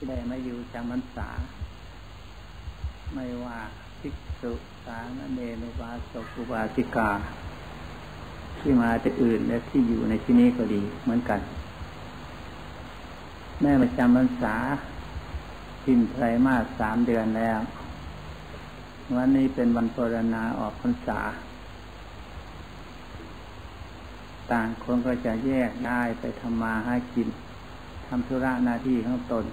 ที่ได้มาอยู่จำพรรษา ไม่ว่าภิกษุสามเณรอุบาสกอุบาสิกา ที่มาจากอื่นและที่อยู่ในที่นี้ก็ดีเหมือนกัน แม่มาจำพรรษาสิ้นไตรมาสสามเดือนแล้ว วันนี้เป็นวันปรณาออกพรรษา ต่างคนก็จะแยกได้ไปทำมาหากินทำธุระหน้าที่ของตน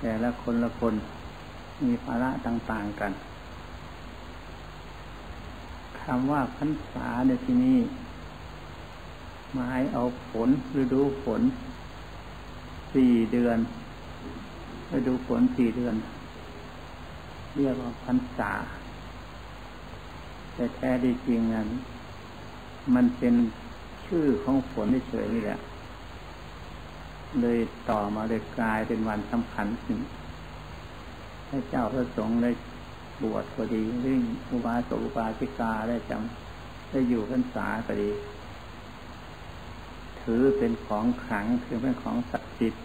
แต่ละคนละคนมีภาระต่างๆกันคำว่าพรรษาในที่นี้หมายเอาฝนฤดูฝนสี่เดือนฤดูฝนสี่เดือน เรียกว่าพรรษา แต่แท้ดีจริงนั้น มันเป็นชื่อของฝนเฉยๆนี่แหละ เลยต่อมาเลยกลายเป็นวันสำคัญขึ้นให้เจ้าพระสงฆ์ได้บวชก็ดีหรืออุบาสกอุบาสิกาได้จำได้อยู่พรรษาก็ดี ถือเป็นของขลังถือเป็นของศักดิ์สิทธิ์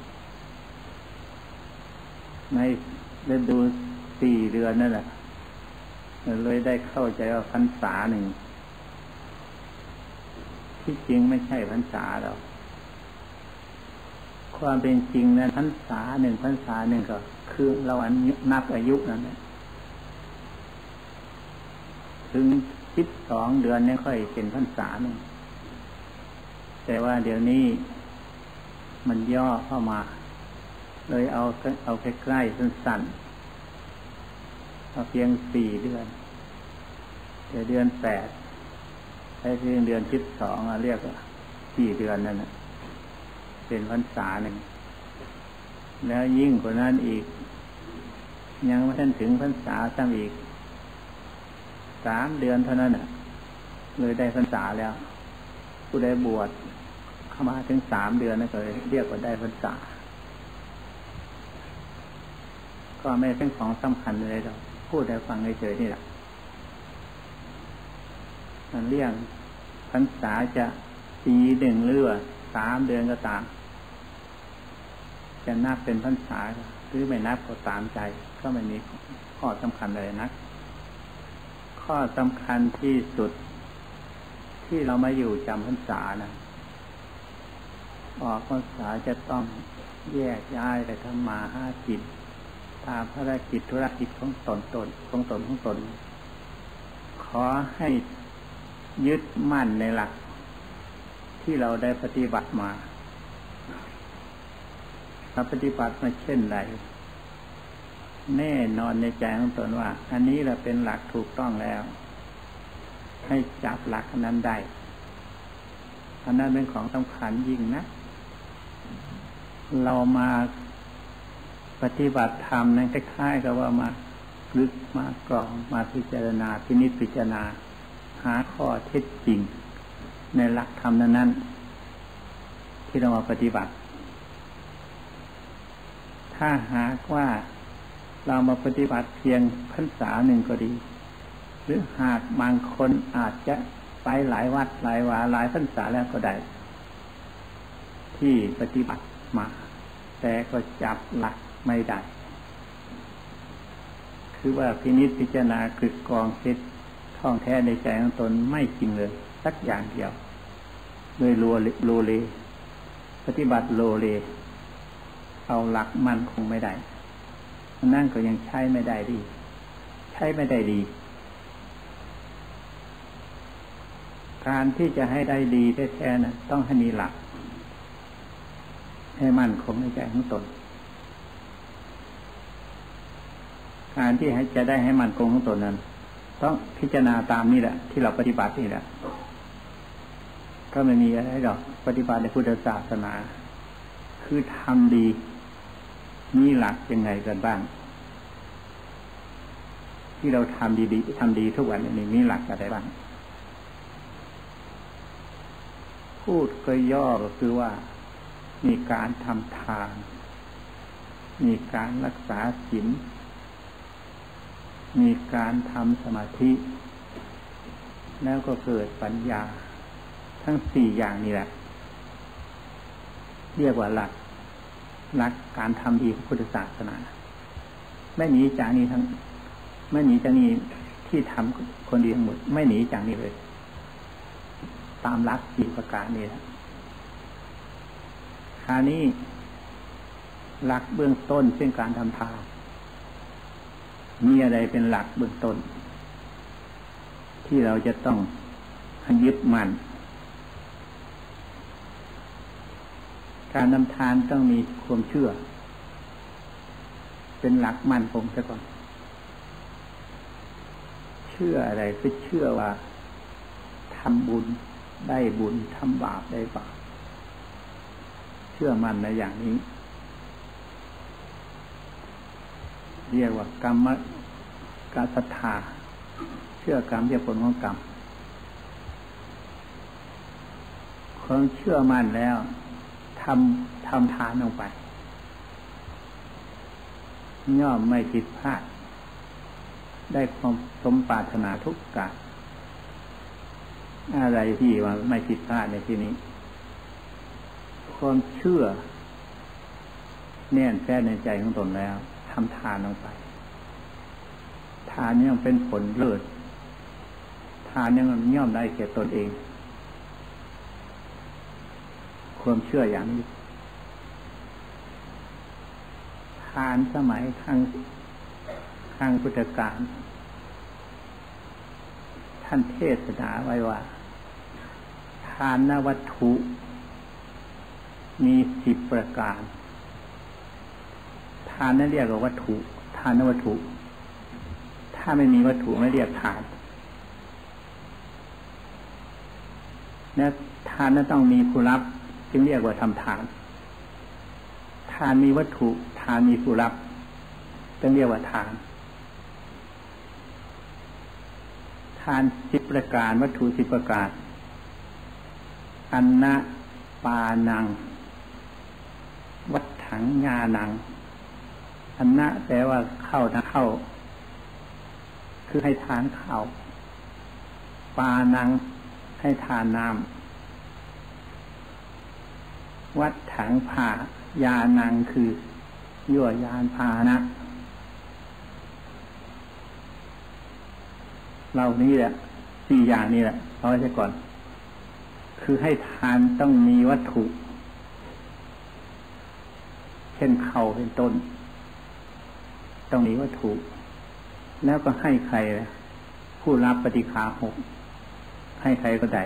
ในฤดูสี่เดือนนั่นแหละเลยได้เข้าใจว่าพรรษาหนึ่ง ที่จริงไม่ใช่พรรษาหรอก ความเป็นจริงนะพรรษาหนึ่งพรรษาหนึ่งก็ คือเราอันนับอายุนั่นแหละถึงสิบสองเดือนนี่ค่อยเป็นพรรษาหนึ่งแต่ว่าเดี๋ยวนี้มันย่อเข้ามา เลยเอาเอาใกล้ๆสั้นๆเอาเพียงสี่เดือนเดี๋ยวเดือนแปดใช้เพียงเดือนสิบสองเรียกว่าสี่เดือนนั่นนะ เป็นพรรษาหนึ่ง แล้วยิ่งกว่านั้นอีก ยังไม่ทันถึงพรรษาซ้ำอีกสามเดือนเท่านั้นเลยได้พรรษาแล้ว ผู้ได้บวชเข้ามาถึงสามเดือนนั่นเลยเรียกว่าได้พรรษา ก็ไม่เป็นของสำคัญเลยหรอกพูดให้ฟังเฉยๆนี่แหละมันเรียกพรรษาจะปีหนึ่งหรือว่าสามเดือนก็ตาม จะนับเป็นพรรษาหรือไม่นับก็ตามใจ ก็ไม่มีข้อสำคัญเลยนะข้อสำคัญที่สุด ที่เรามาอยู่จำพรรษานะออกพรรษาจะต้องแยกย้ายไปทำมาห้ากิจตามภารกิจธุรกิจของตนตนของตนของตน ขอให้ยึดมั่นในหลัก ที่เราได้ปฏิบัติมา เราปฏิบัติมาเช่นไรแน่นอนในใจของตนว่า อันนี้เราเป็นหลักถูกต้องแล้ว ให้จับหลักนั้นได้อันนั้นเป็นของสำคัญยิ่งนะ เรามาปฏิบัติธรรมนั้นคล้ายๆกับว่ามาลึกมากรองมาพิจารณาพินิจพิจารณา หาข้อเท็จจริง ในหลักธรรมนั้น ๆ ที่เรามาปฏิบัติ ถ้าหากว่าเรามาปฏิบัติเพียงพรรษาหนึ่งก็ดี หรือหากบางคนอาจจะไปหลายวัดหลายวาหลายพรรษาแล้วก็ได้ ที่ปฏิบัติมา แต่ก็จับหลักไม่ได้ คือว่าพินิจพิจารณาคือกองเซ็ตท่องแท้ในใจของตนไม่จริงเลย สักอย่างเดียวเลยโลโลเล ปฏิบัติโลเล เอาหลักมันคงไม่ได้นั่นก็ยังใช้ไม่ได้ดี ใช้ไม่ได้ดี การที่จะให้ได้ดีแท้ๆนะต้องให้มีหลัก ให้มั่นคงในใจของตน การที่จะได้ให้มั่นคงของตนนั้น ต้องพิจารณาตามนี่แหละ ที่เราปฏิบัตินี่แหละก็ไม่มีอะไรหรอก ปฏิบัติในพุทธศาสนา คือทำดี มีหลักยังไงกันบ้าง ที่เราทำดีๆทำดีทุกวันนี้มีหลักอะไรบ้าง พูดก็ย่อก็คือว่า มีการทำทาน มีการรักษาศีลมีการทำสมาธิ แล้วก็เกิดปัญญา ทั้งสี่อย่างนี้แหละ เรียกว่าหลัก หลักการทำดีของพุทธศาสนา ไม่หนีจากนี้ทั้ง ไม่หนีจากนี้ที่ทำคนดีทั้งหมด ไม่หนีจากนี้เลย ตามหลักสี่ประการนี้นะคราวนี้หลักเบื้องต้นเช่นการทำทานมีอะไรเป็นหลักเบื้องต้น ที่เราจะต้องยึดมั่น การนำทานต้องมีความเชื่อ เป็นหลักมั่นคงซะก่อน เชื่ออะไรคือเชื่อว่าทำบุญได้บุญทำบาปได้บาปเชื่อมั่นในอย่างนี้ เรียกว่ากรรมกาศรัทธาเชื่อกรรมเรียกผลของกรรมความเชื่อมั่นแล้ว ทำทำทานลงไป ย่อมไม่ผิดพลาด ได้ความสมปรารถนาทุกกาลอะไรที่ว่าไม่ผิดพลาดในที่นี้ ความเชื่อ แน่นแฟ้ในใจของตนแล้วทำทานลงไป ทานยังเป็นผลเลิศทานยังย่อมได้แก่ตนเอง ความเชื่ออย่างนี้ทานสมัยครั้งครั้งพุทธกาลท่านเทศนาไว้ว่า ทานนวัตถุ มีสิบประการ ทานนั่นเรียกว่าวัตถุ ทานนวัตถุ ถ้าไม่มีวัตถุไม่เรียกทานและทานนั้นต้องมีผู้รับ จึงเรียกว่าทำทาน ทานมีวัตถุทานมีผู้รับจึงเรียกว่าทาน ทานสิบประการวัตถุสิบประการอันนะปานัง วัดถังงานัง อันนะแปลว่าเข้านะเข้า คือให้ทานข้าวปานังให้ทานน้ำ วัดถังผ่ายานังคือยั่วยานพานะ เรานี่แหละสี่อย่างนี้แหละเอาไว้ก่อน คือให้ทานต้องมีวัตถุ เช่นเข่าเป็นต้น ต้องมีวัตถุ แล้วก็ให้ใครผู้รับปฏิคาหกให้ใครก็ได้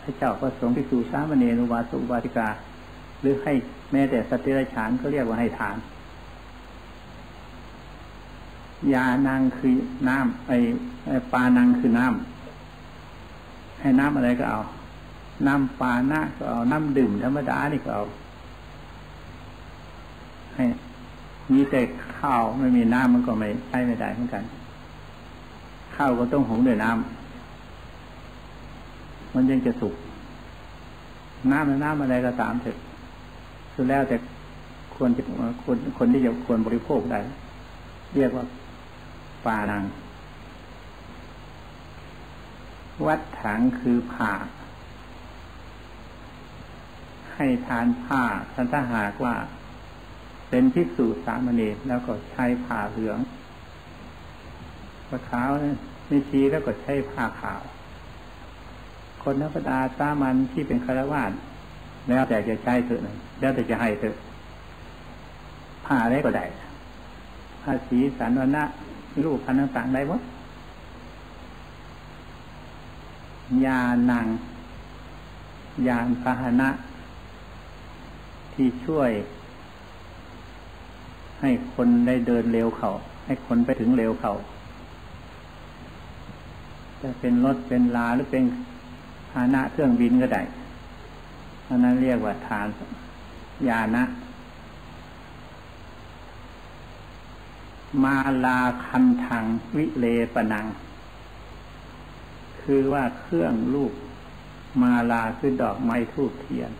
ให้เจ้าพระสงฆ์ที่สู่สามเณรุบาสุบาติกา หรือให้แม้แต่สติรฉานก็เรียกว่าให้ทาน ยานางคือน้ำไอปลานางคือน้ำให้น้ำอะไรก็เอา น้ำปลาหน้าก็เอาน้ำดื่มธรรมดานี่ก็เอา ให้มีแต่ข้าวไม่มีน้ำมันก็ไม่ใช้ไม่ได้เหมือนกัน ข้าวก็ต้องหุงด้วยน้ำมันยังจะสุกน้ำน้ำอะไรก็ตามเถอะ คือแล้วแต่ควรจะคนคนที่จะควรบริโภคได้ เรียกว่าปานัง วัดถังคือผ่า ให้ทานผ้าทันถ้าหากว่า เป็นพิสูจสามเณรแล้วก็ใช้ผ้าเหลืองผ้าขาวนี่ชีแล้วก็ใช้ผ้าขาว คนนักปดาสามันที่เป็นคารวาส แล้วแต่จะใช้เถอะแล้วแต่จะให้เถอะผ้าอะไรก็ได้ผ้าสีสันวันนะรูปพันต่างๆได้หมดยานัง ยานพาหนะ ที่ช่วย ให้คนได้เดินเร็วเขา ให้คนไปถึงเร็วเขาจะเป็นรถเป็นลาหรือเป็นพาหนะเครื่องบินก็ได้ อันนั้นเรียกว่าทานยานะ มาลาคันทังวิเลปนัง คือว่าเครื่องลูก มาลาคือดอกไม้ทูบเทียน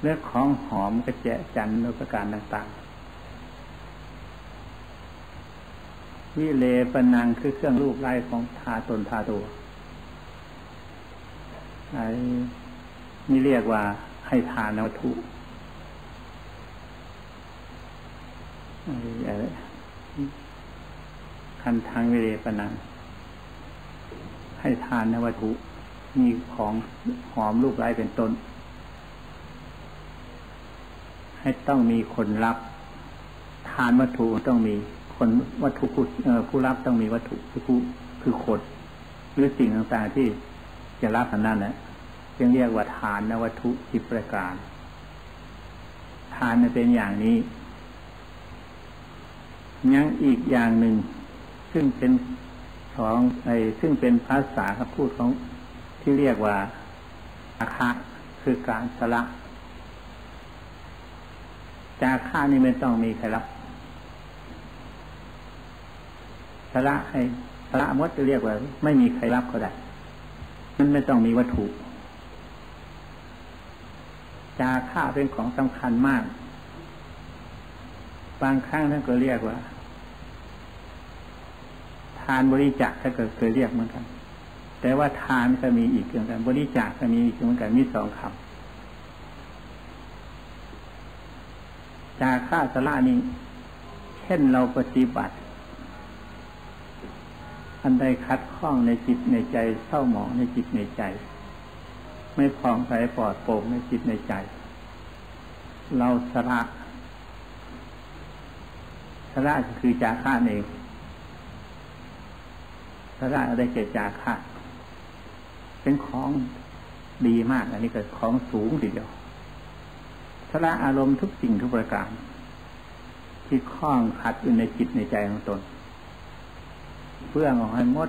เรื่องของหอมกระเจจันโนประการต่างๆ วิเลปนังคือเครื่องลูกไล่ของทาตนทาตัว ไอ้นี่เรียกว่าให้ทานวัตถุคันทางวิเรปนังให้ทานวัตถุมีของหอมรูปไร้เป็นต้น ให้ต้องมีคนรับ ทานวัตถุต้องมีคนวัตถุผู้รับต้องมีวัตถุผู้คือคนหรือสิ่งต่างๆที่ จะรับอันนั้นนะจึงเรียกว่าทานนวัตถุสิบประการ ทานเป็นอย่างนี้ ยังอีกอย่างหนึ่ง ซึ่งเป็นของไอ้ซึ่งเป็นภาษาคำพูดของที่เรียกว่าอาคะคือการสละจาค่านี่ไม่ต้องมีใครรับสละให้สละมดจะเรียกว่า ไม่มีใครรับก็ได้ มันไม่ต้องมีวัตถุ จาค่าเป็นของสำคัญมาก บางครั้งท่านก็เรียกว่า ทานบริจาคถ้าเกิดเคยเรียกเหมือนกัน แต่ว่าทานก็มีอีกเหมือนกัน บริจาคก็มีอีกเหมือนกันมีสองคำจาค่าสละนี้เช่นเราปฏิบัติ อันใดคัดข้องในจิตในใจเศร้าหมองในจิตในใจ ไม่ผ่องใสปลอดโปร่งในจิตในใจ เราสละสละคือจาค่าเองสละอะไรเกิดจาค่าเป็นของดีมาก อันนี้เกิดของสูงทีเดียวสละอารมณ์ทุกสิ่งทุกประการ ที่คล้องขัดอยู่ในจิตในใจของตน เพื่องออกให้มด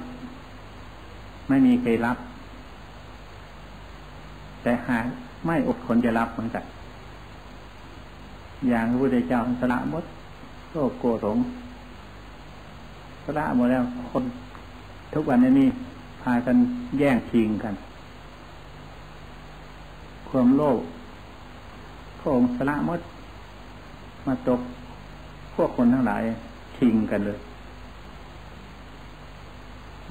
ไม่มีใครรับ แต่หากไม่อดทนจะรับเหมือนกันอย่างพระพุทธเจ้าสละมดโลภโกรธหลงสละหมดแล้วคนทุกวันนี้พากันแย่งชิงกัน ความโลภพระองค์สละมด มาตกพวกคนทั้งหลายชิงกันเลย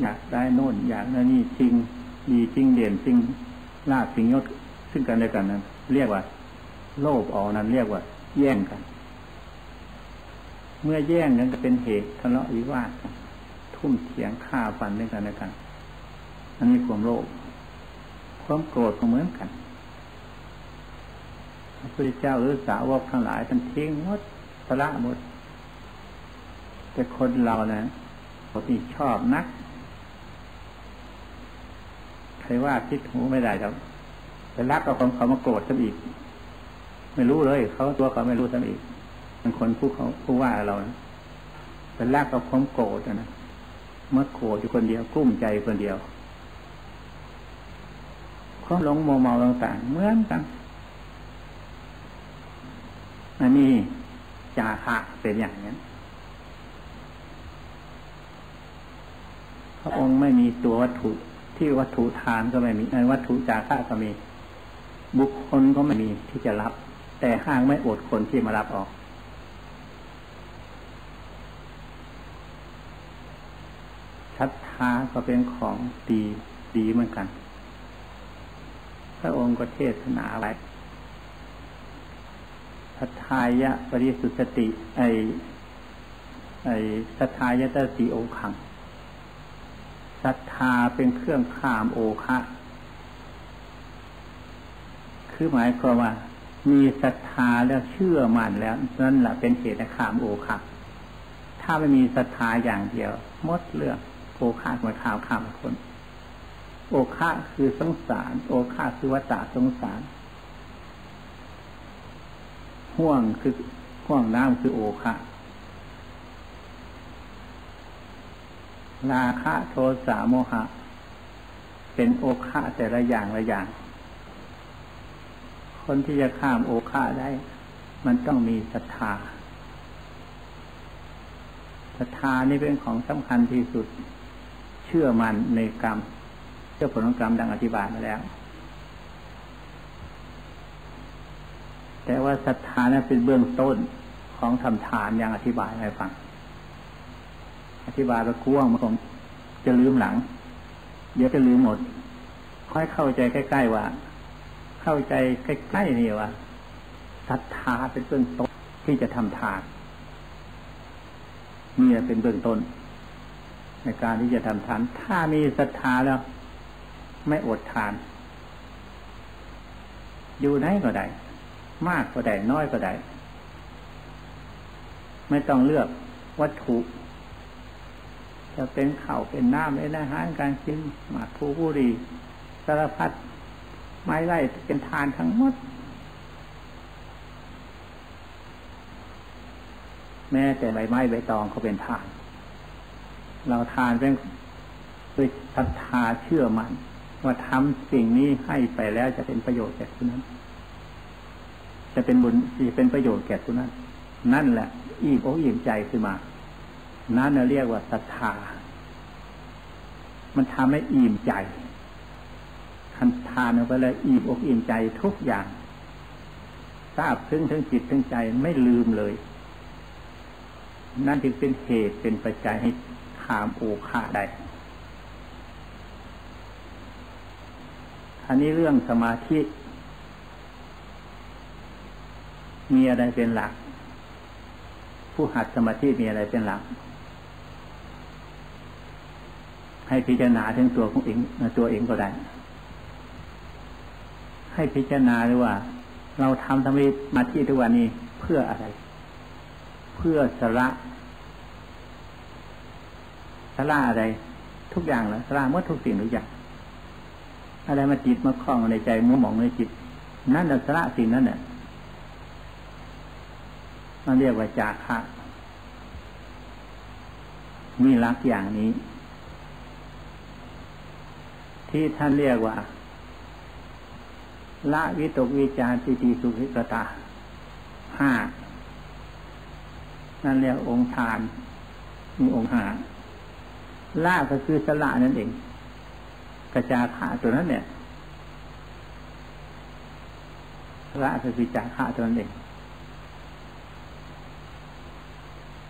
อยากได้โน่น อยากได้นี่จริงดีจริงเด่นจริงลาบจริงยศซึ่งกันและกันนั้นเรียกว่า โลภออกนั้นเรียกว่า แย่งกัน เมื่อแย่งกันจะเป็นเหตุทะเลาะวิวาททุ่มเถียงฆ่าฟันด้วยกันและกันอันนี้ความโลภความโกรธก็เหมือนกันพระพุทธเจ้าหรือสาวกทั้งหลายท่านทิ้งหมดสละหมดแต่คนเราเนะเขาที่ชอบนัก ว่าคิดหูไม่ได้ครับแต่รักเอาของเขามาโกรธซะอีก ไม่รู้เลย เขาตัวเขาไม่รู้ซะอีกเป็นคนผู้เขาผู้ว่าเรานะแต่รักเอาความโกรธนะเมื่อโกรธอยู่คนเดียวกุ้มใจคนเดียวความหลงโมเมาต่างๆเหมือนกันอันนี้จาคะเป็นอย่างนี้พระองค์ไม่มีตัววัตถุ ที่วัตถุทานก็ไม่มีวัตถุจาระก็มี บุคคลก็ไม่มีที่จะรับ แต่ห้างไม่อดคนที่มารับออกศรัทธาก็เป็นของดีดีเหมือนกัน พระองค์ก็เทศนาไว้สัทธายะปริสุทธิไอไอสัทธายะตสีโอขัง ศรัทธาเป็นเครื่องข้ามโอคะคือหมายความว่า มีศรัทธาแล้วเชื่อมั่นแล้วนั่นแหละเป็นเหตุข้ามโอคะถ้าไม่มีศรัทธาอย่างเดียวมดเรื่องโอคะมาข่าวข้ามคนโอคะคือสงสาร โอคะคือวัฏสงสารห่วงคือห่วงน้ำคือโอคะ ราคะโทสะโมหะ เป็นโอคะแต่ละอย่างละอย่าง คนที่จะข้ามโอคะได้ มันต้องมีศรัทธาศรัทธานี่เป็นของสำคัญที่สุด เชื่อมันในกรรม เชื่อผลของกรรมดังอธิบายมาแล้ว แต่ว่าศรัทธานั้นเป็นเบื้องต้นของทำทานอย่างอธิบายให้ฟัง ธิบายไปกว้างมันคงจะลืมหลัง เดี๋ยวจะลืมหมด ค่อยเข้าใจใกล้ๆว่า เข้าใจใกล้ๆนี่ว่าศรัทธาเป็นต้นต้นที่จะทำทานนี่เป็นเบื้องต้น ในการที่จะทำทาน ถ้ามีศรัทธาแล้ว ไม่อดทาน อยู่ไหนก็ได้ มากก็ได้น้อยก็ได้ ไม่ต้องเลือกวัตถุ จะเป็นข้าวเป็นน้ำเป็นอาหารการกินหมากภูบุรีสารพัดไม้ไร่เป็นทานทั้งหมด แม้แต่ใบไม้ใบตองเขาเป็นทาน เราทานเป็นด้วยศรัทธาเชื่อมัน่นว่าทำสิ่งนี้ให้ไปแล้วจะเป็นประโยชน์แก่คนนั้น จะเป็นบุญจะเป็นประโยชน์แก่คนนั้น นั่นแหละอิ่มอกอิ่มใจขึ้นมา นั่นเราเรียกว่าศรัทธา มันทำให้อิ่มใจคันทานไปเลยอิ่มอกอิ่มใจทุกอย่างทราบซึ้งทั้งจิตทั้งใจไม่ลืมเลย นั่นจึงเป็นเหตุเป็นปัจจัยให้ขามโอคาได้อันนี้เรื่องสมาธิ มีอะไรเป็นหลัก ผู้หัดสมาธิมีอะไรเป็นหลัก ให้พิจารณาถึงตัวของเองตัวเองก็ได้ ให้พิจารณาด้วยว่า เราทำสมาธิทุกวันนี้เพื่ออะไร เพื่อสระสระอะไร ทุกอย่างแล้วสระเมื่อทุกสิ่งทุกอย่างอะไรมาจิตมาคล้องในใจมัวหมองในจิต นั่นสระสิ่งนั้นเนี่ยมันเรียกว่าจาคะมีลักอย่างนี้ ที่ท่านเรียกว่า ละวิตกวิจารติติสุขิกตาห้านั่นเรียกองค์ทานมีองค์หาละก็คือสละนั่นเองกระจาคะตัวนั้นเนี่ยละก็คือจาคะตัวนั้นเอง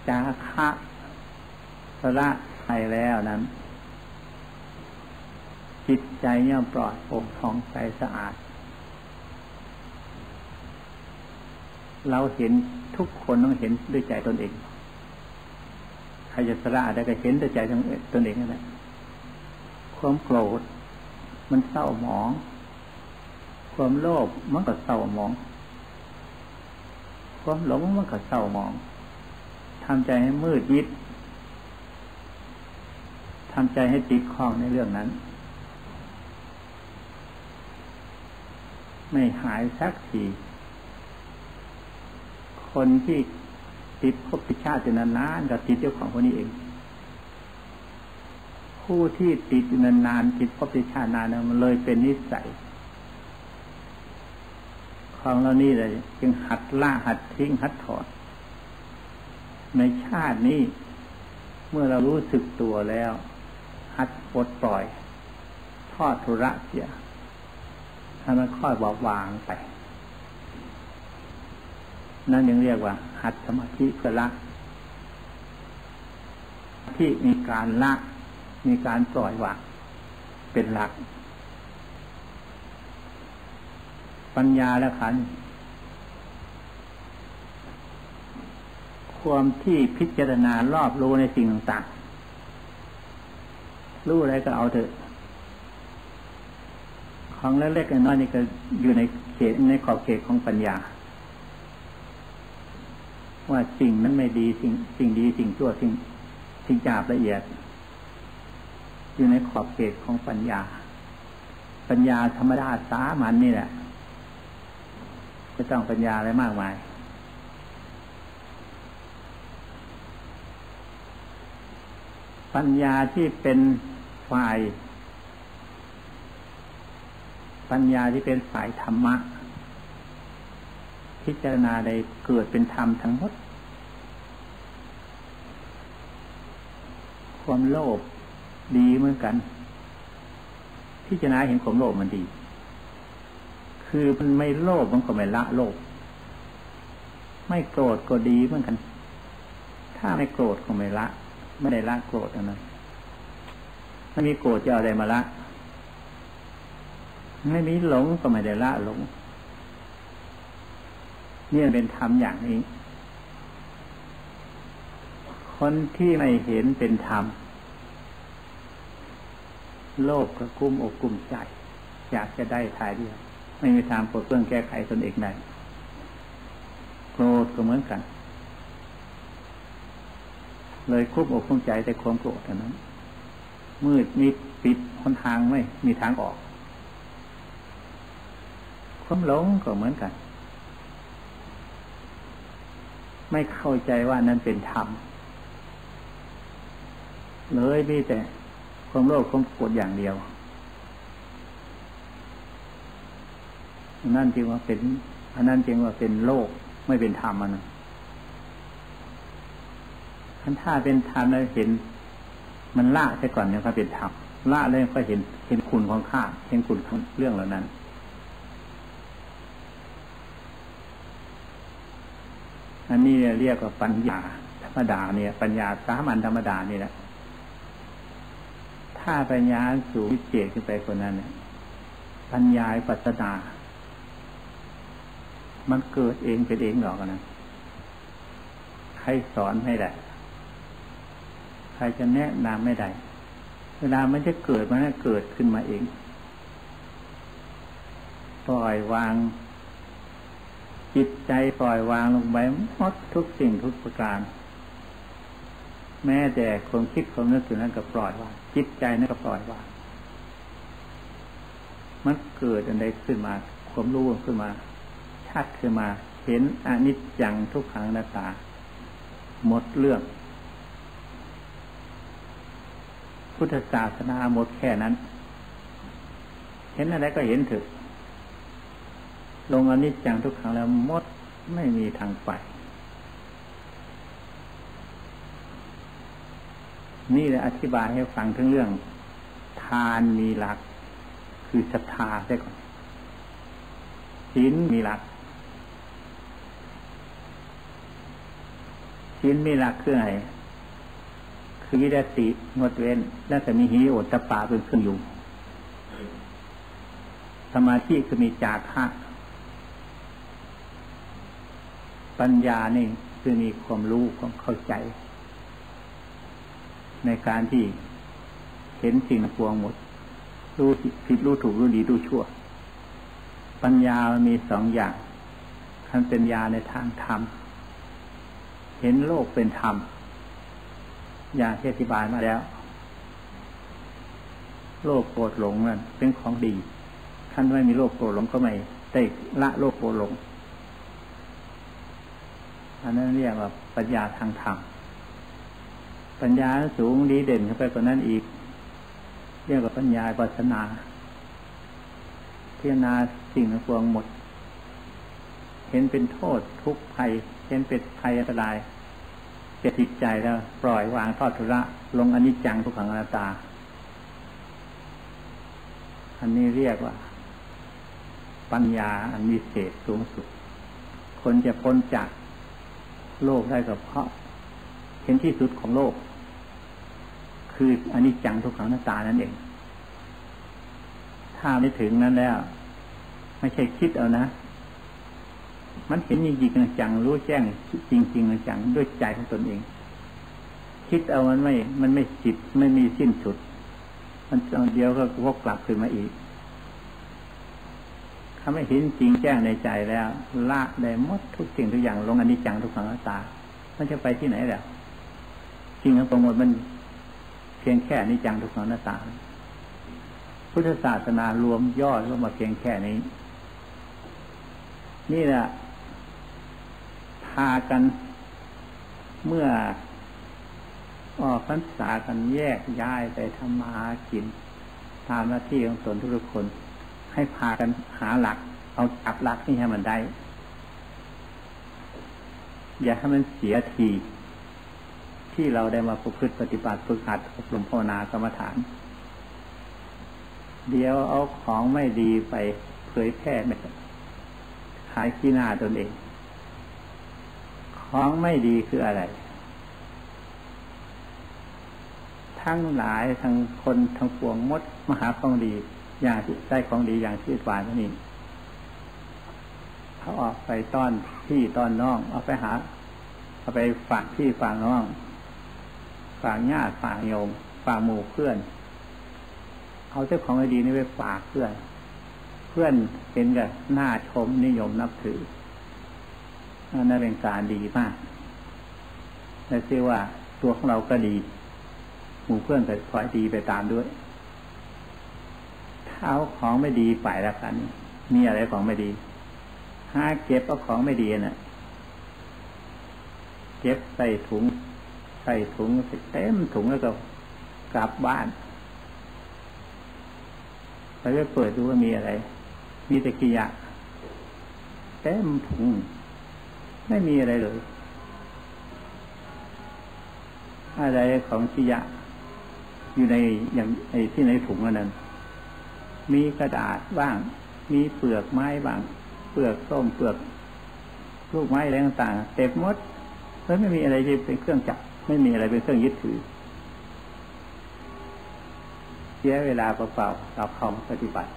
จาคะสละไปแล้วนั้น จิตใจย่อมปลอดโปร่งทองใสสะอาด เราเห็นทุกคนต้องเห็นด้วยใจตนเองใครจะสละได้ก็เห็นด้วยใจตนเองนั่นแหละความโกรธมันเศร้าหมอง ความโลภมันก็เศร้าหมอง ความหลงมันก็เศร้าหมองทำใจให้มืดยิดทำใจให้ติดข้องในเรื่องนั้น ไม่หายสักที คนที่ติดภพติดชาตินานๆก็ติดเจ้าของคนนี้เอง ผู้ที่ติดอยู่นานๆติดพบติดชาตินานมันเลยเป็นนิสัยของเรานี่เลยจึงหัดล่าหัดทิ้งหัดถอด ในชาตินี้ เมื่อเรารู้สึกตัวแล้ว หัดปลดปล่อย ทอดทุระเสีย ให้มันค่อยเบอกวางไป นั่นยังเรียกว่า หัดสมาธิเพื่อละ ที่มีการละ มีการปล่อยวางเป็นหลัก ปัญญาและขันความที่พิจารณารอบรู้ในสิ่งต่างๆรู้อะไรก็เอาเถอะ ของเล็กๆน้อยๆนี่ก็อยู่ในเขตในขอบเขตของปัญญา ว่าสิ่งนั้นไม่ดีสิ่งสิ่งดีสิ่งชั่วสิ่งสิ่งจาบละเอียด อยู่ในขอบเขตของปัญญา ปัญญาธรรมดาสามันนี่แหละไม่ต้องปัญญาอะไรมากมายปัญญาที่เป็นฝ่าย ปัญญาที่เป็นฝ่ายธรรมะ พิจารณาใดเกิดเป็นธรรมทั้งหมด ความโลภดีเหมือนกัน พิจารณาเห็นความโลภมันดี คือมันไม่โลภมันก็ไม่ละโลภไม่โกรธก็ดีเหมือนกัน ถ้าไม่โกรธก็ไม่ละ ไม่ได้ละโกรธอันนั้นไม่มีโกรธจะเอาอะไรมาละ ไม่มีหลงก็ไม่ได้ละหลงเนี่ยเป็นธรรมอย่างนี้ คนที่ไม่เห็นเป็นธรรม โลภก็กุ้มอกกุ้มใจ อยากจะได้ทายเดียว ไม่มีทางปลดเปลื้องแก้ไขตนเองได้โกรธก็เหมือนกัน เลยคุ้มอกคุ้มใจแต่ความโกรธเท่านั้น มืดมิดปิดคนทางไม่มีทางออก ความหลงก็เหมือนกัน ไม่เข้าใจว่านั้นเป็นธรรมเลยมีแต่ความโลภความโกรธอย่างเดียว นั่นจึงว่าเป็นอันนั้นจึงว่าเป็นโลกไม่เป็นธรรมมันท่านถ้าเป็นธรรมแล้วเห็น มันละใช่ก่อนเนี่ยก็เป็นธรรมละเลยก็เห็นเห็นคุณของข้าเห็นคุณของเรื่องเหล่านั้น อันนี้เรียกว่าปัญญาธรรมดาเนี่ย ปัญญาสามัญธรรมดานี่แหละถ้าปัญญาสูงวิเศษขึ้นไปคนนั้นเนี่ยปัญญาปัสนา มันเกิดเองเป็นเองหรอกนะใครสอนไม่ได้ ใครจะแนะนำไม่ได้ เวลามันจะเกิดมันเกิดขึ้นมาเอง ปล่อยวาง จิตใจปล่อยวางลงไปหมดทุกสิ่งทุกประการ แม้แต่ความคิดความนึกถึงนั้นก็ปล่อยวาง จิตใจนั้นก็ปล่อยวาง มันเกิดอะไรขึ้นมา ความรู้ขึ้นมา ชัดขึ้นมา เห็นอนิจจังทุกขังนาตา หมดเรื่อง พุทธศาสนาหมดแค่นั้น เห็นอะไรก็เห็นเถอะ ลงอนิจจังทุกขังแล้วมดไม่มีทางไป นี่แหละอธิบายให้ฟังถึงเรื่อง ทานมีหลัก คือศรัทธาใช่ก่อนศีลมีหลักศีลมีหลักคืออะไรคือวิรติงดเว้น และจะมีหิโอตปาเป็นเครื่องอยู่ สมาธิคือมีจาคะ ปัญญานี่คือมีความรู้ความเข้าใจ ในการที่เห็นสิ่งปวงหมด รู้ผิดรู้ถูกรู้ดีรู้ชั่ว ปัญญามีสองอย่างคันเป็นญาในทางธรรม เห็นโลกเป็นธรรม อย่างที่อธิบายมาแล้ว โลกโกรธหลงนั่นเป็นของดีท่านไม่มีโลกโกรธหลงก็ไม่ได้ละโลกโกรธหลง อันนั้นเรียกว่าปัญญาทางธรรมปัญญาสูงดีเด่นขึ้นไปกว่านั้นอีก เรียกว่าปัญญาปัสนาพิจารณาสิ่งทั้งปวงหมด เห็นเป็นโทษทุกภัย เห็นเป็นภัยอันตรายเกจิตใจแล้ว ปล่อยวางทอดทุระลงอนิจจังทุกขังอนัตตา อันนี้เรียกว่า ปัญญาอันมีเศษสูงสุด คนจะพ้นจาก โลกได้ก็เพราะเห็นที่สุดของโลก คืออนิจจังทุกขังอนัตตานั่นเอง ถ้าไม่ถึงนั้นแล้ว ไม่ใช่คิดเอานะ มันเห็นจริงๆจังรู้แจ้งจริงๆจังด้วยใจของตนเอง คิดเอามันไม่ มันไม่จิตไม่มีสิ้นสุด มันเดียวก็วกกลับขึ้นมาอีก ถ้าไม่เห็นจริงแจ้งในใจแล้ว ละได้หมดทุกสิ่งทุกอย่างลงอนิจจังทุกขังตามันจะไปที่ไหนแล้วจริงทั้งปวงหมดมันเพียงแค่อนิจจังทุกขังตาพุทธศาสนารวมย่อลงมาเพียงแค่นี้ นี่แหละพากันเมื่อออกพรรษากันแยกย้ายไปทำมาหากิน ตามหน้าที่ของตนทุกคน ให้พากันหาหลัก เอาจับหลักนี่ให้มันได้ อย่าให้มันเสียที ที่เราได้มาประพฤติปฏิบัติฝึกหัดอบรมภาวนากรรมฐาน เดี๋ยวเอาของไม่ดีไปเผยแพร่ไม่ขายขี้หน้าตนเอง ของไม่ดีคืออะไร ทั้งหลายทั้งคนทั้งปวงมดมหาของดี อย่างที่ได้ของดีอย่างที่หวานนี่เขาออกไปต้อนพี่ต้อนน้อง เอาไปหา เอาไปฝากพี่ฝากน้อง ฝากญาติฝากโยม ฝากหมู่เพื่อน เอาเจ้าของดีนี่ไปฝากเพื่อน เพื่อนเป็นกับหน้าชมนิยมนับถือนั่นเป็นการดีมากและเชื่อว่าตัวของเราก็ดี หมู่เพื่อนก็คอยดีไปตามด้วย เอาของไม่ดีไปแล้วกันมีอะไรของไม่ดีหาเก็บเอาของไม่ดีนะ่ะ เก็บใส่ถุง ใส่ถุงเต็มถุงแล้วก็กลับบ้านไปเปิดดูว่ามีอะไร มีแต่ขยะเต็มถุง ไม่มีอะไรเลย อะไรของขยะอยู่ในอย่างไอ้ที่ในถุงนั้น มีกระดาษบ้าง มีเปลือกไม้บ้าง เปลือกส้มเปลือกลูกไม้อะไรต่างๆเต็มหมดเพราะไม่มีอะไรที่เป็นเครื่องจับ ไม่มีอะไรเป็นเครื่องยึดถือเสียเวลาเปล่าๆเราเขาปฏิบัติ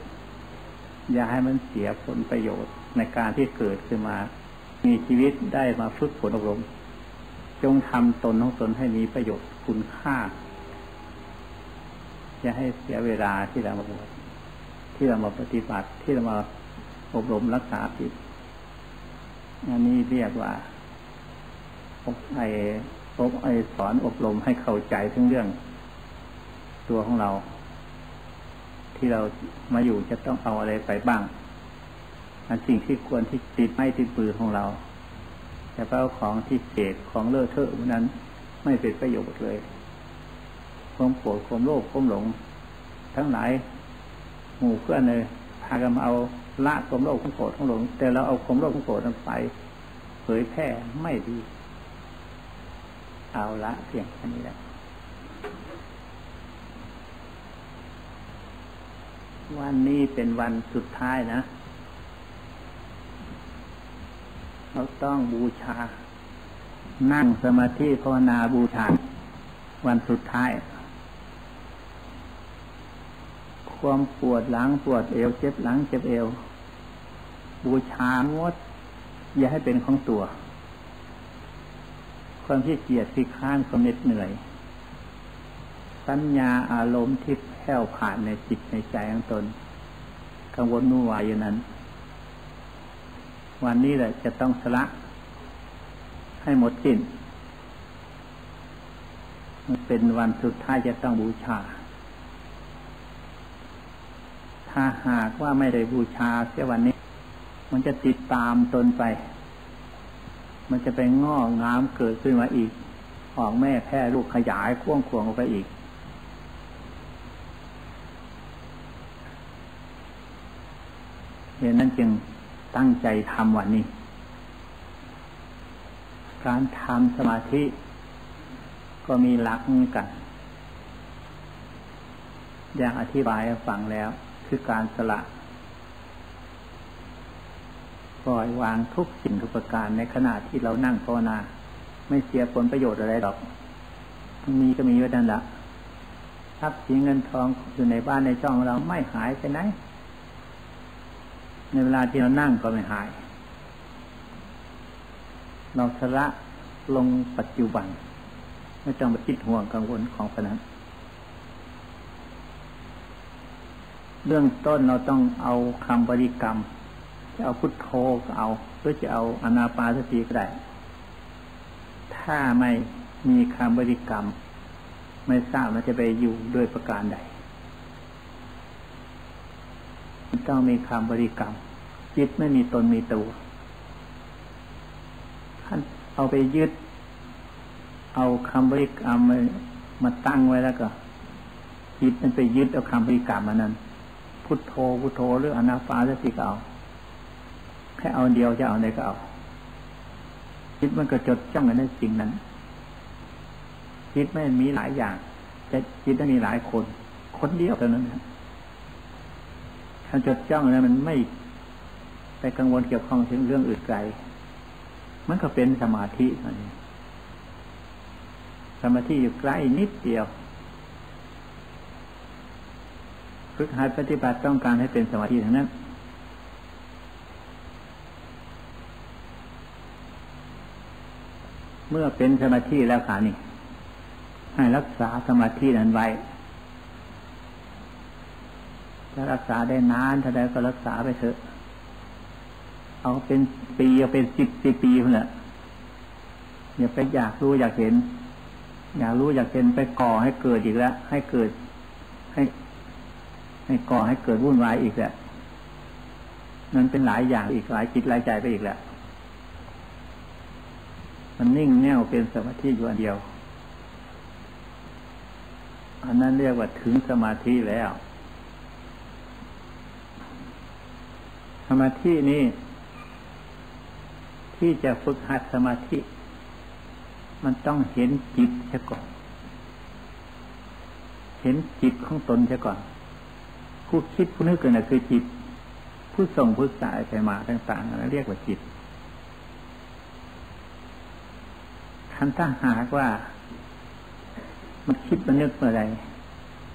อย่าให้มันเสียผลประโยชน์ในการที่เกิดขึ้นมา มีชีวิตได้มาฝึกฝนอบรม จงทำตนของตนให้มีประโยชน์คุณค่า อย่าให้เสียเวลาที่เรามาบวช ที่เรามาปฏิบัติที่เรามาอบรมรักษาจิตอันนี้เรียกว่าอบไออบไอสอนอบรมให้เข้าใจถึงเรื่อง ตัวของเรา ที่เรามาอยู่จะต้องเอาอะไรไปบ้างอันสิ่งที่ควรที่ติดไม่ติดปือของเรา แต่เป้าของที่เศษของเลิศเทอะนั้นไม่เป็นประโยชน์เลยความโกรธความโลภความหลง ทั้งหลาย หมู่เพื่อนเลยพากันมาเอาละความโลภความโกรธความหลง แต่เราเอาความโลภความโกรธนั้นไปเผยแพร่ไม่ดี เอาละเพียงแค่นี้แหละวันนี้เป็นวันสุดท้ายนะ เราต้องบูชา นั่งสมาธิภาวนาบูชา วันสุดท้าย ความปวดหลังปวดเอวเจ็บหลังเจ็บเอว บูชางดอย่าให้เป็นของตัว ความที่เกียดที่ข้านความเหน็ดเหนื่อย สัญญาอารมณ์ที่แผ่วผ่านในจิตในใจของตนกังวลนุ่วายอยู่นั้น วันนี้แหละจะต้องสละ ให้หมดสิ้นมันเป็นวันสุดท้ายจะต้องบูชา ถ้าหากว่าไม่ได้บูชาเสียวันนี้ มันจะติดตามตนไป มันจะไปงอกงามเกิดขึ้นมาอีก ออกแม่แพร่ลูกขยายควงควงออกไปอีก เหตุนั้นจึงตั้งใจทำวันนี้ การทำสมาธิ ก็มีหลักกันอย่างอธิบายฟังแล้ว คือการสละปล่อยวางทุกสิ่งทุกประการในขณะที่เรานั่งภาวนา ไม่เสียผลประโยชน์อะไรหรอก มีก็มีไว้ดันละทรัพย์สินเงินทองอยู่ในบ้านในช่องเราไม่หายไปไหน ในเวลาที่เรานั่งก็ไม่หาย เราสละลงปัจจุบัน ไม่ต้องไปคิดห่วงกังวลของคนนั้น เรื่องต้นเราต้องเอาคำบริกรรม จะเอาพุทโธก็เอาหรือจะเอาอนาปาสติก็ได้ ถ้าไม่มีคำบริกรรม ไม่ทราบมันจะไปอยู่ด้วยประการใดต้องมีคำบริกรรม จิตไม่มีตนมีตัวท่านเอาไปยึด เอาคำบริกรรมมาตั้งไว้แล้วก็จิตมันไปยึดเอาคำบริกรรมมานั้น พุทโธพุทโธหรืออนาปาสติก็เอาแค่เอาเดียวจะเอาไหนก็เอาจิตมันก็จดจ้องในสิ่งนั้นจิตไม่มีหลายอย่าง แต่จิตมันมีหลายคน คนเดียวเท่านั้นนะถ้าจดจ้องแล้วมันไม่ไปกังวลเกี่ยวข้องถึงเรื่องอื่นไกล มันก็เป็นสมาธินั่นเองสมาธิอยู่ใกล้นิดเดียว ฝึกหัดปฏิบัติต้องการให้เป็นสมาธิทั้งนั้น เมื่อเป็นสมาธิแล้วขานี่ ให้รักษาสมาธินั้นไว้ถ้ารักษาได้นานถ้าได้ก็รักษาไปเถอะ เอาเป็นปีเอาเป็นสิบปีปีเละอย่าไปอยากรู้อยากเห็น อยากรู้อยากเห็นไปก่อให้เกิดอีกแล้ว ให้เกิด ให้ก่อให้เกิดวุ่นวายอีกแหล้วนั่นเป็นหลายอย่างอีกหลายจิตหลายใจไปอีกแหล้วมันนิ่งแน่วเป็นสมาธิอยู่อันเดียวอันนั้นเรียกว่าถึงสมาธิแล้ว สมาธินี้ที่จะฝึกหัดสมาธิ มันต้องเห็นจิตเสียก่อน เห็นจิตของตนเสียก่อน ผู้คิดผู้นึกเกิดคือจิต ผู้ส่งผู้สายไปมาต่างๆนั้นเรียกว่าจิตคันถ้าหากว่า มันคิดมันนึกเมื่อไร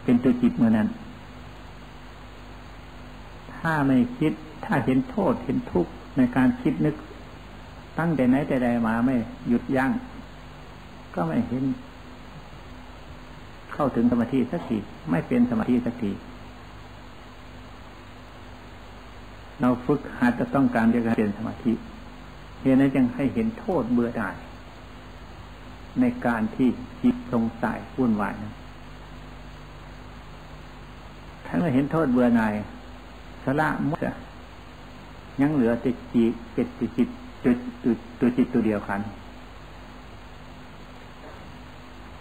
เป็นตัวจิตเมื่อนั้น ถ้าไม่คิดถ้าเห็นโทษเห็นทุกข์ในการคิดนึก ตั้งแต่ไหนแต่ใดมาไม่หยุดยัง้งก็ไม่เห็น เข้าถึงสมาธิสักทีไม่เป็นสมาธิสักที เราฝึกหัดจะต้องการเรียกเป็นสมาธิเหตุนั้นจึงให้เห็นโทษเบื่อหน่ายในการที่จิตสงสัยวุ่นวายนะถ้าเราเห็นโทษเบื่อหน่ายสละมุดยังเหลือแต่จิตเจ็ดจิตจุดจุดตัวจิตตัวเดียวกัน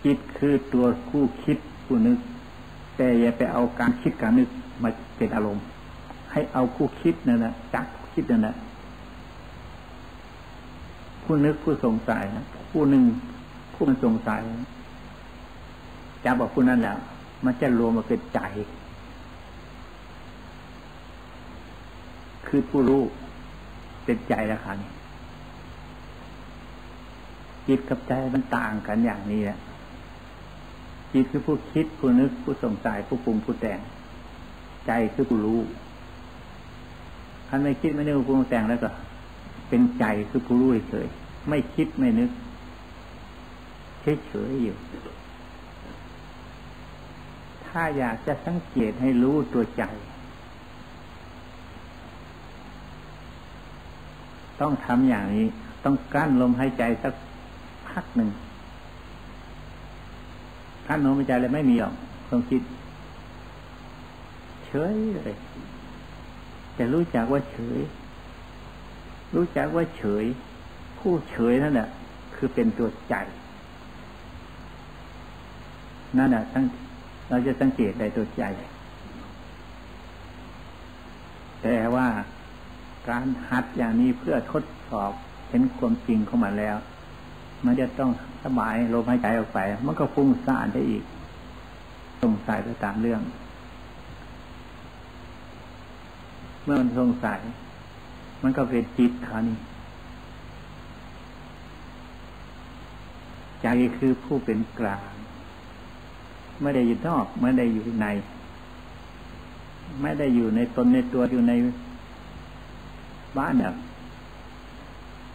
จิตคือตัวผู้คิดผู้นึก แต่อย่าไปเอาการคิดการนึกมาเป็นอารมณ์ ให้เอาผู้คิดนั่นแหละจักคิดนั่นแหละผู้นึกผู้สงสัยนะผู้หนึ่งผู้มันสงสัยจับบอกผู้นั้นแหละมันจะรวมมาเป็นใจ คือผู้รู้เป็นใจแล้วค่ะจิตกับใจมันต่างกันอย่างนี้แหละจิตคือผู้คิดผู้นึกผู้สงสัยผู้ปรุงผู้แต่ง ใจคือผู้รู้ ท่านไม่คิดไม่นึกปรุงแต่งแล้วก็ เป็นใจคือผู้รู้เฉยไม่คิดไม่นึกเฉยๆอยู่ ถ้าอยากจะสังเกตให้รู้ตัวใจ ต้องทำอย่างนี้ ต้องกั้นลมหายใจสักพักหนึ่งกั้นลมหายใจเลยไม่มีหรอกความคิด เฉยเลย แต่รู้จักว่าเฉย รู้จักว่าเฉย ผู้เฉยนั่นแหละคือเป็นตัวใจ นั่นแหละทั้งเราจะสังเกตได้ตัวใจ แต่ว่าการหัดอย่างนี้เพื่อทดสอบเห็นความจริงข้ามาแล้ว มันจะต้องสบายลมหายใจออกไป มันก็ฟุ้งซ่านได้อีกสงสัยไปตามเรื่อง เมื่อมันสงสัย มันก็เป็นจิตครานี้ใจคือผู้เป็นกลาง ไม่ได้อยู่นอก ไม่ได้อยู่ใน ไม่ได้อยู่ในตนในตัวอยู่ในบ้านเนี่ย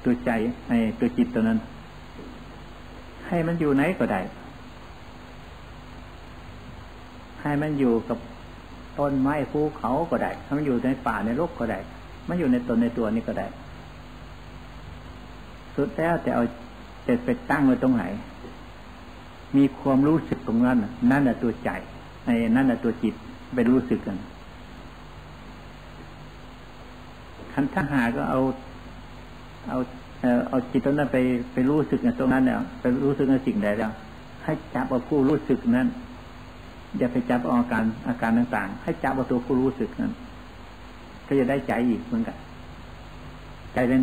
ตัวใจในตัวจิตตัวนั้น ให้มันอยู่ไหนก็ได้ ให้มันอยู่กับ ต้นไม้ภูเขาก็ได้ให้มันอยู่ในป่าในโลกก็ได้ มันอยู่ในตนในตัวนี้ก็ได้ สุดแล้วแต่เอาจะไปตั้งไว้ตรงไหน มีความรู้สึกตรงนั้นนั่นแหละตัวใจในนั่นแหละตัวจิตไปรู้สึกกันคันถ้าหาก็เอา เอาเอาจิตตรงนั้นไปไปรู้สึกในตรงนั้นเนี่ยไปรู้สึกในสิ่งใดแล้วให้จับเอาผู้รู้สึกนั้น อย่าไปจับอาการอาการต่าง ๆ ให้จับเอาตัวผู้รู้สึกนั้น ก็จะได้ใจอีกเหมือนกัน ใจเป็น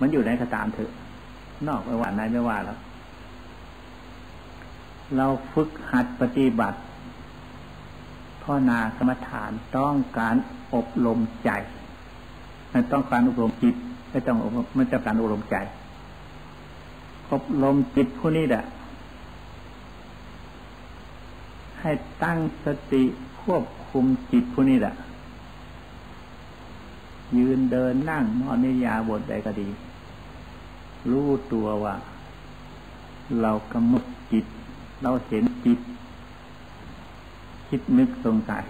มันอยู่ไหนก็ตามเถอะ นอกไม่ว่าไหนไม่ว่าแล้วเราฝึกหัดปฏิบัติพ่อนากรรมฐานต้องการอบรมใจมันต้องการอบรมจิตไม่ต้องมันจะการอบรมใจ อบรมจิตผู้นี้แหละ ให้ตั้งสติควบคุมจิตผู้นี้แหละยืนเดินนั่งนอนนิยาบทใดก็ดี รู้ตัวว่า เรากำหนดจิต เราเห็นจิต คิดนึกสงสัย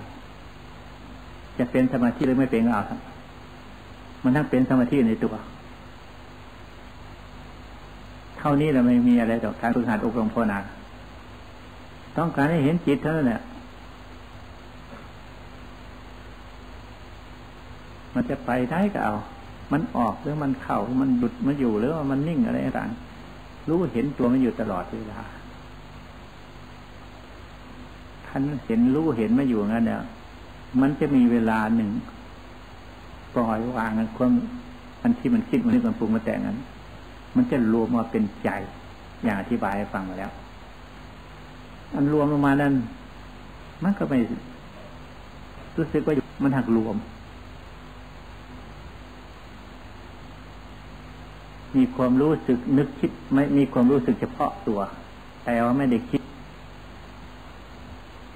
จะเป็นสมาธิหรือไม่เป็นก็เอาครับมันทั้งเป็นสมาธิในตัว เท่านี้เราไม่มีอะไรต่อการฝึกหัดอบรมภาวนา ต้องการให้เห็นจิตเท่านั้นแหละมันจะไปได้ก็เอา มันออกหรือมันเข้ามันหยุดมันอยู่หรือว่ามันนิ่งอะไรต่างรู้เห็นตัวมันอยู่ตลอดเวลาท่านเห็นรู้เห็นมาอยู่งั้นเนี่ยมันจะมีเวลาหนึ่งปล่อยวางกันความอันที่มันคิดมันนึกมันปรุงมาแต่งนั้น มันจะรวมมาเป็นใจ อย่างอธิบายให้ฟังมาแล้ว อันรวมลงมานั้นมันก็ไม่รู้สึกว่ามันหักรวม มีความรู้สึกนึกคิดไม่มีความรู้สึกเฉพาะตัว แต่ว่าไม่ได้คิด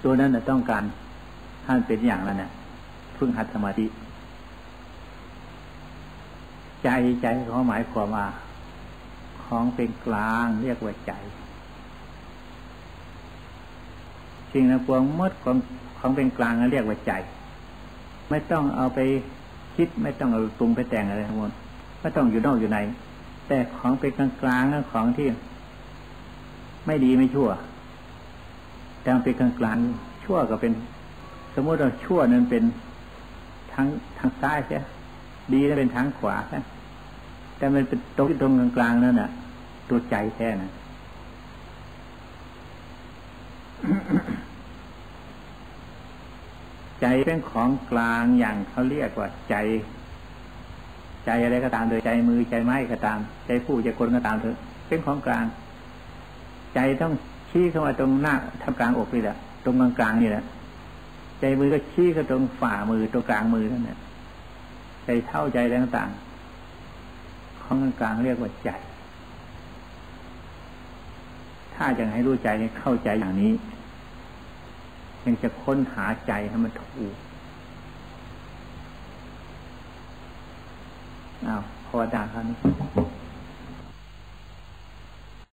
ตัวนั้นต้องการท่านเป็นอย่างนั้นเนี่ยพึ่งหัดสมาธิ ใจใจเขาหมายความว่า ของเป็นกลางเรียกว่าใจ สิ่งนั้นพวงมดของของเป็นกลางเรียกว่าใจ ไม่ต้องเอาไปคิดไม่ต้องเอาปรุงไปแต่งอะไรทั้งหมดไม่ต้องอยู่นอกอยู่ใน แต่ของเป็นกลางกลางของที่ ไม่ดีไม่ชั่ว แต่เป็นกลางกลางชั่วก็เป็น สมมติเราชั่วนั้นเป็นทางทางซ้ายใช่ดีแล้วเป็นทางขวาใช่แต่มันเป็นตรงตรงกลางๆนั่นน่ะ ตัวใจแท้นะ ใจเป็นของกลางอย่างเขาเรียกว่าใจ ใจอะไรก็ตามโดยใจมือใจไม้ก็ตาม ใจผู้ใจคนก็ตามเถอะเป็นของกลาง ใจต้องชี้เข้ามาตรงหน้าทำกลางอกนี่แหละตรงกลางกลางนี่แหละใจมือก็ชี้เข้าตรงฝ่ามือตรงกลางมือนั่นแหละใจเท่าใจต่างๆของกลางเรียกว่าใจ ถ้าจะให้รู้ใจเข้าใจอย่างนี้ ยังจะค้นหาใจให้มันถูกอ้าวพอดาครับนี้